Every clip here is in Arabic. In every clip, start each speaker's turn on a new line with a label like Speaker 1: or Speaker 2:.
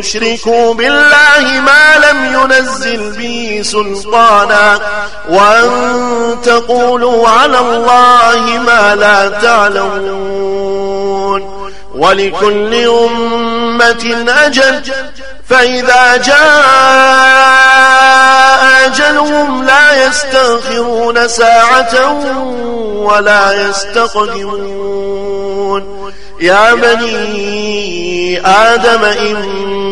Speaker 1: تشركوا بالله ما لم ينزل به سلطانا وأن تقولوا على الله ما لا تعلمون ولكل أمة أجل فإذا جاء أجلهم لا يستغفرون ساعة ولا يستقدمون. يا بني آدم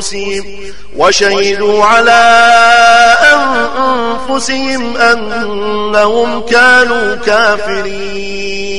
Speaker 1: أنفسهم وشهدوا على أنفسهم أنهم كانوا كافرين.